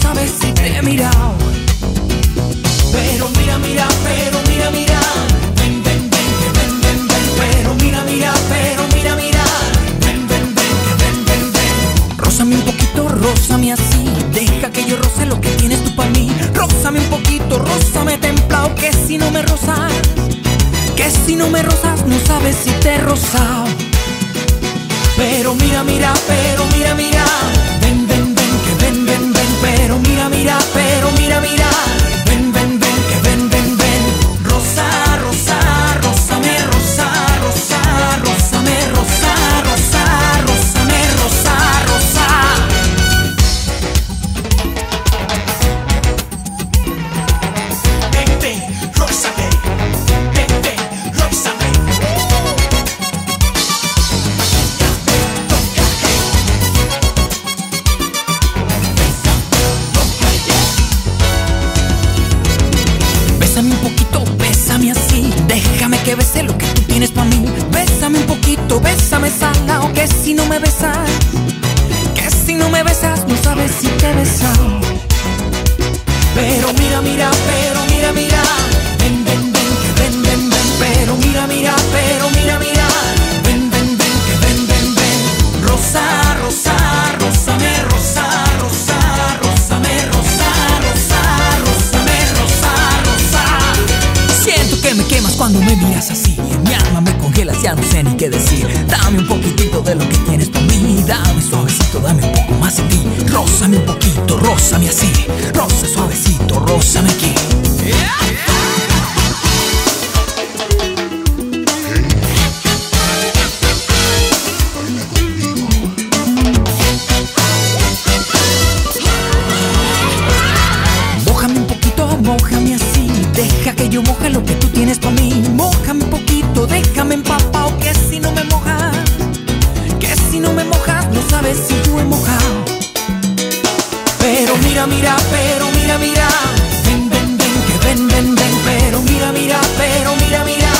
sabes si te he mirado. Pero mira, mira, pero mira, mira. Ven, ven, ven, ven, ven, ven. Pero mira, mira, pero mira, mira. Ven, ven, ven, ven, ven, ven. Rózame un poquito, rózame así. Deja que yo roce lo que tienes tú para mí. Rózame un poquito, rózame templado. Que si no me rozas, que si no me rozas, no sabes si te he rozado. Pero mira, mira, pero mira, mira. Ven, ven, poquito, bésame salado. Que si no me besas, que si no me besas, no sabes si te he. Pero mira, mira, pero mira, mira. Ven, ven, ven, que ven, ven, ven. Pero mira, mira, pero mira, mira. Ven, ven, ven, que ven, ven, ven. Rosa, rosa, rózame, rosa, rosa, rózame, rosa, rosa, rózame, rosa, rosa. Siento que me quemas cuando me miras así. Mi alma me congelas, ya no decir. Dame un poquitito de lo que tienes para mí. Dame suavecito, dame un poco más de ti. Rózame un poquito, rózame así. Roza suavecito, rózame aquí. Mójame un poquito, mójame así. Deja que yo moje lo que tú tienes para mí. Mójame un poquito, déjame empapado. Que Pero mira, mira, pero mira, mira. Ven, ven, ven, que ven, ven, ven. Pero mira, mira, pero mira, mira.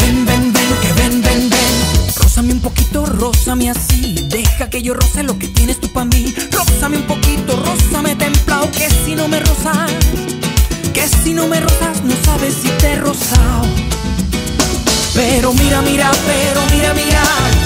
Ven, ven, ven, que ven, ven, ven. Rózame un poquito, rózame así. Deja que yo roce lo que tienes tú para mí. Rózame un poquito, rózame templado. Que si no me rozas, que si no me rozas, no sabes si te he rozado. Pero mira, mira, pero mira, mira.